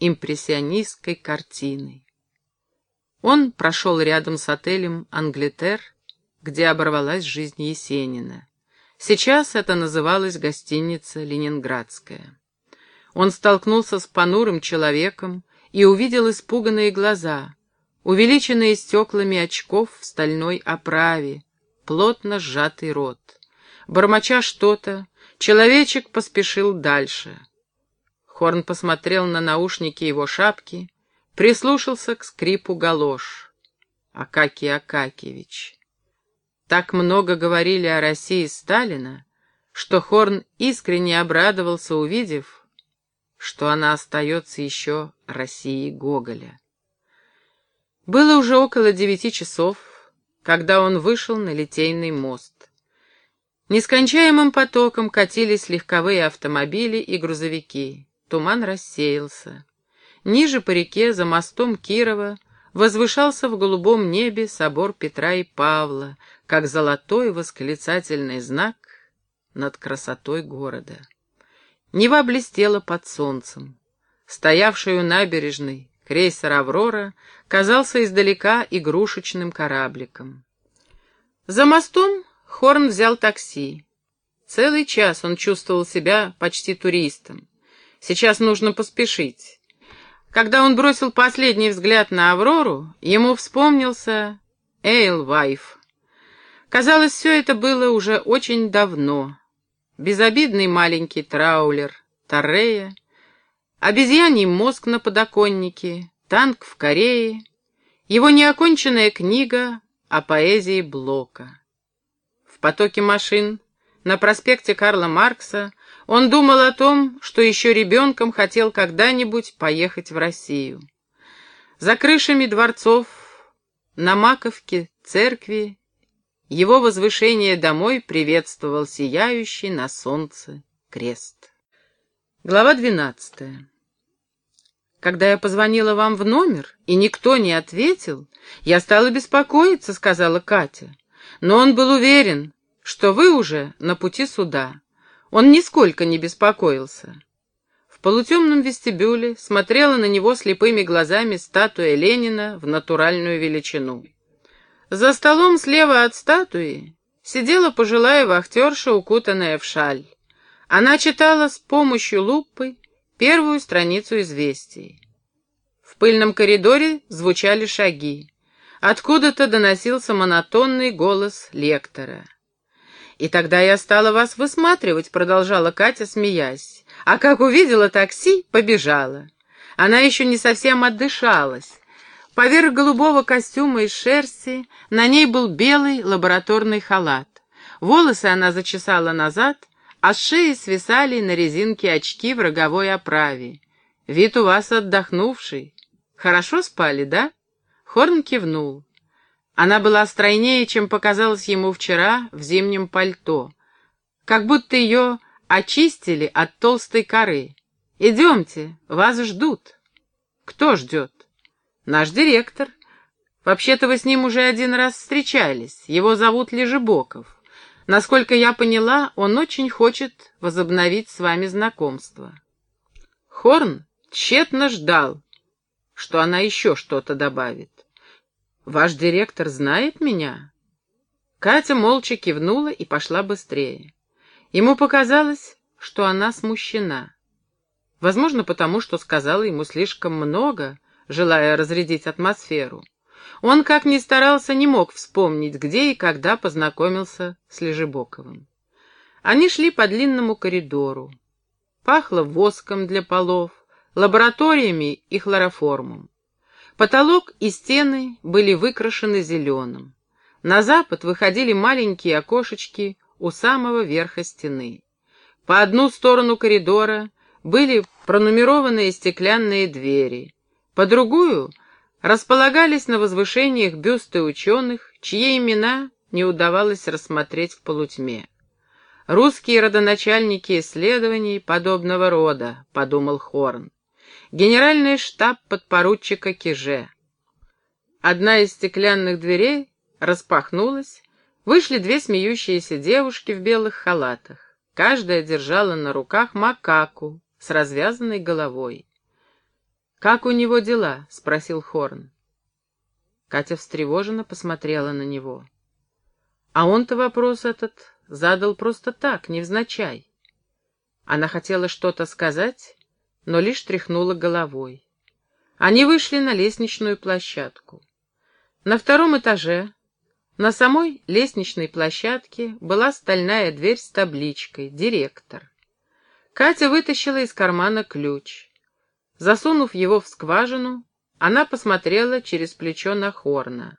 импрессионистской картиной. Он прошел рядом с отелем «Англитер», где оборвалась жизнь Есенина. Сейчас это называлась гостиница «Ленинградская». Он столкнулся с понурым человеком и увидел испуганные глаза, увеличенные стеклами очков в стальной оправе, плотно сжатый рот. Бормоча что-то, человечек поспешил дальше. Хорн посмотрел на наушники его шапки, прислушался к скрипу галош. Акакий Акакевич. Так много говорили о России Сталина, что Хорн искренне обрадовался, увидев, что она остается еще Россией Гоголя. Было уже около девяти часов, когда он вышел на Литейный мост. Нескончаемым потоком катились легковые автомобили и грузовики. Туман рассеялся. Ниже по реке, за мостом Кирова, возвышался в голубом небе собор Петра и Павла, как золотой восклицательный знак над красотой города. Нева блестела под солнцем. Стоявший у набережной крейсер «Аврора» казался издалека игрушечным корабликом. За мостом Хорн взял такси. Целый час он чувствовал себя почти туристом. Сейчас нужно поспешить. Когда он бросил последний взгляд на Аврору, ему вспомнился Эйлвайф. Казалось, все это было уже очень давно. Безобидный маленький траулер, Торрея, обезьяний мозг на подоконнике, танк в Корее, его неоконченная книга о поэзии Блока. В потоке машин на проспекте Карла Маркса он думал о том, что еще ребенком хотел когда-нибудь поехать в Россию. За крышами дворцов, на Маковке, церкви, его возвышение домой приветствовал сияющий на солнце крест. Глава двенадцатая. Когда я позвонила вам в номер, и никто не ответил, я стала беспокоиться, сказала Катя. Но он был уверен, что вы уже на пути суда. Он нисколько не беспокоился. В полутемном вестибюле смотрела на него слепыми глазами статуя Ленина в натуральную величину. За столом слева от статуи сидела пожилая вахтерша, укутанная в шаль. Она читала с помощью лупы первую страницу известий. В пыльном коридоре звучали шаги. Откуда-то доносился монотонный голос лектора. «И тогда я стала вас высматривать», — продолжала Катя, смеясь. «А как увидела такси, побежала. Она еще не совсем отдышалась. Поверх голубого костюма из шерсти на ней был белый лабораторный халат. Волосы она зачесала назад, а с шеи свисали на резинке очки в роговой оправе. «Вид у вас отдохнувший. Хорошо спали, да?» Хорн кивнул. Она была стройнее, чем показалось ему вчера в зимнем пальто. Как будто ее очистили от толстой коры. «Идемте, вас ждут». «Кто ждет?» «Наш директор. Вообще-то вы с ним уже один раз встречались. Его зовут Лежебоков. Насколько я поняла, он очень хочет возобновить с вами знакомство. Хорн тщетно ждал, что она еще что-то добавит. «Ваш директор знает меня?» Катя молча кивнула и пошла быстрее. Ему показалось, что она смущена. Возможно, потому что сказала ему слишком много, желая разрядить атмосферу. Он, как ни старался, не мог вспомнить, где и когда познакомился с Лежебоковым. Они шли по длинному коридору. Пахло воском для полов, лабораториями и хлороформом. Потолок и стены были выкрашены зеленым. На запад выходили маленькие окошечки у самого верха стены. По одну сторону коридора были пронумерованные стеклянные двери, по другую — располагались на возвышениях бюсты ученых, чьи имена не удавалось рассмотреть в полутьме. «Русские родоначальники исследований подобного рода», — подумал Хорн. «Генеральный штаб подпоручика Киже». Одна из стеклянных дверей распахнулась, вышли две смеющиеся девушки в белых халатах. Каждая держала на руках макаку с развязанной головой. «Как у него дела?» — спросил Хорн. Катя встревоженно посмотрела на него. А он-то вопрос этот задал просто так, невзначай. Она хотела что-то сказать, но лишь тряхнула головой. Они вышли на лестничную площадку. На втором этаже, на самой лестничной площадке, была стальная дверь с табличкой «Директор». Катя вытащила из кармана ключ. Засунув его в скважину, она посмотрела через плечо на Хорна.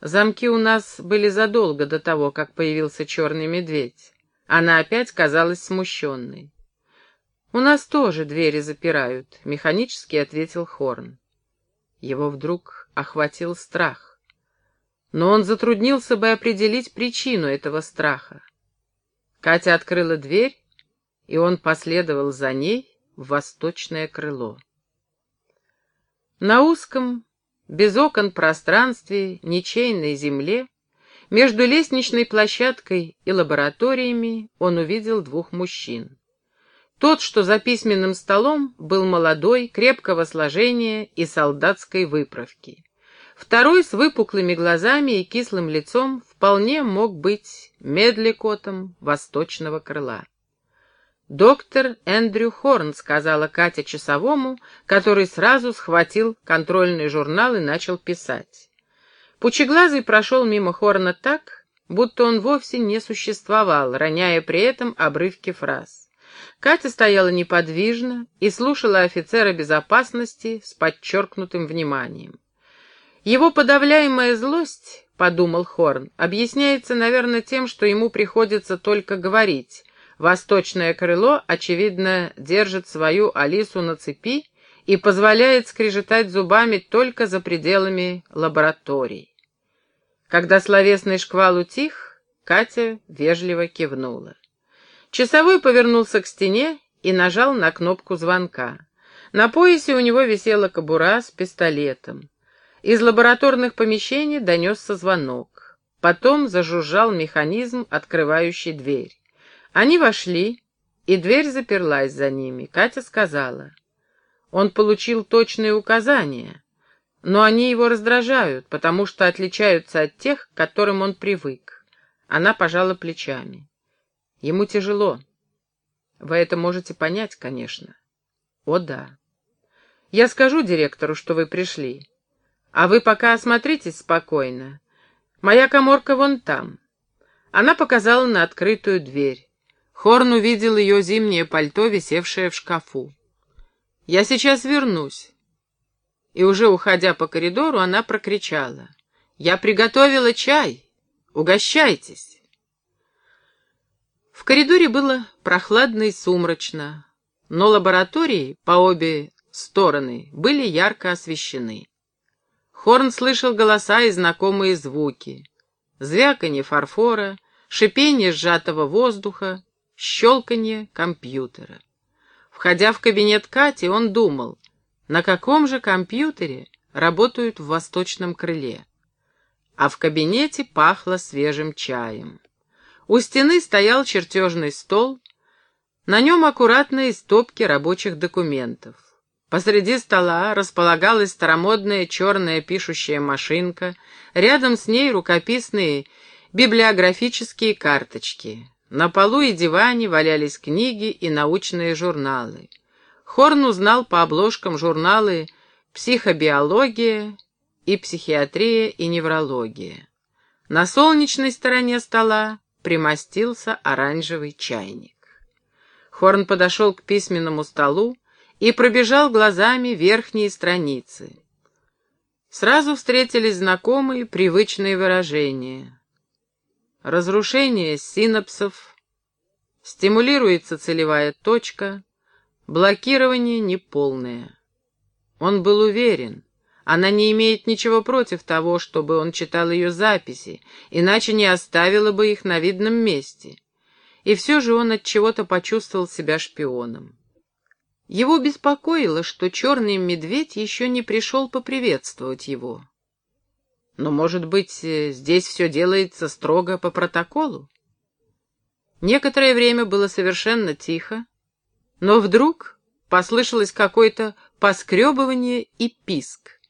Замки у нас были задолго до того, как появился черный медведь. Она опять казалась смущенной. «У нас тоже двери запирают», — механически ответил Хорн. Его вдруг охватил страх. Но он затруднился бы определить причину этого страха. Катя открыла дверь, и он последовал за ней в восточное крыло. На узком, без окон пространстве ничейной земле, между лестничной площадкой и лабораториями он увидел двух мужчин. Тот, что за письменным столом, был молодой, крепкого сложения и солдатской выправки. Второй с выпуклыми глазами и кислым лицом вполне мог быть медликотом восточного крыла. «Доктор Эндрю Хорн», — сказала Катя часовому, который сразу схватил контрольный журнал и начал писать. Пучеглазый прошел мимо Хорна так, будто он вовсе не существовал, роняя при этом обрывки фраз. Катя стояла неподвижно и слушала офицера безопасности с подчеркнутым вниманием. Его подавляемая злость, — подумал Хорн, — объясняется, наверное, тем, что ему приходится только говорить, Восточное крыло, очевидно, держит свою Алису на цепи и позволяет скрежетать зубами только за пределами лабораторий. Когда словесный шквал утих, Катя вежливо кивнула. Часовой повернулся к стене и нажал на кнопку звонка. На поясе у него висела кобура с пистолетом. Из лабораторных помещений донесся звонок. Потом зажужжал механизм, открывающий дверь. Они вошли, и дверь заперлась за ними. Катя сказала. Он получил точные указания, но они его раздражают, потому что отличаются от тех, к которым он привык. Она пожала плечами. Ему тяжело. Вы это можете понять, конечно. О, да. Я скажу директору, что вы пришли. А вы пока осмотритесь спокойно. Моя коморка вон там. Она показала на открытую дверь. Хорн увидел ее зимнее пальто, висевшее в шкафу. «Я сейчас вернусь». И уже уходя по коридору, она прокричала. «Я приготовила чай! Угощайтесь!» В коридоре было прохладно и сумрачно, но лаборатории по обе стороны были ярко освещены. Хорн слышал голоса и знакомые звуки. Звяканье фарфора, шипение сжатого воздуха, щелканье компьютера. Входя в кабинет Кати, он думал, на каком же компьютере работают в восточном крыле. А в кабинете пахло свежим чаем. У стены стоял чертежный стол, на нем аккуратные стопки рабочих документов. Посреди стола располагалась старомодная черная пишущая машинка, рядом с ней рукописные библиографические карточки. На полу и диване валялись книги и научные журналы. Хорн узнал по обложкам журналы «Психобиология» и «Психиатрия и неврология». На солнечной стороне стола примостился оранжевый чайник. Хорн подошел к письменному столу и пробежал глазами верхние страницы. Сразу встретились знакомые привычные выражения разрушение синапсов, стимулируется целевая точка, блокирование неполное. Он был уверен, она не имеет ничего против того, чтобы он читал ее записи, иначе не оставила бы их на видном месте. И все же он от чего-то почувствовал себя шпионом. Его беспокоило, что черный медведь еще не пришел поприветствовать его. Но, может быть, э, здесь все делается строго по протоколу? Некоторое время было совершенно тихо, но вдруг послышалось какое-то поскребывание и писк.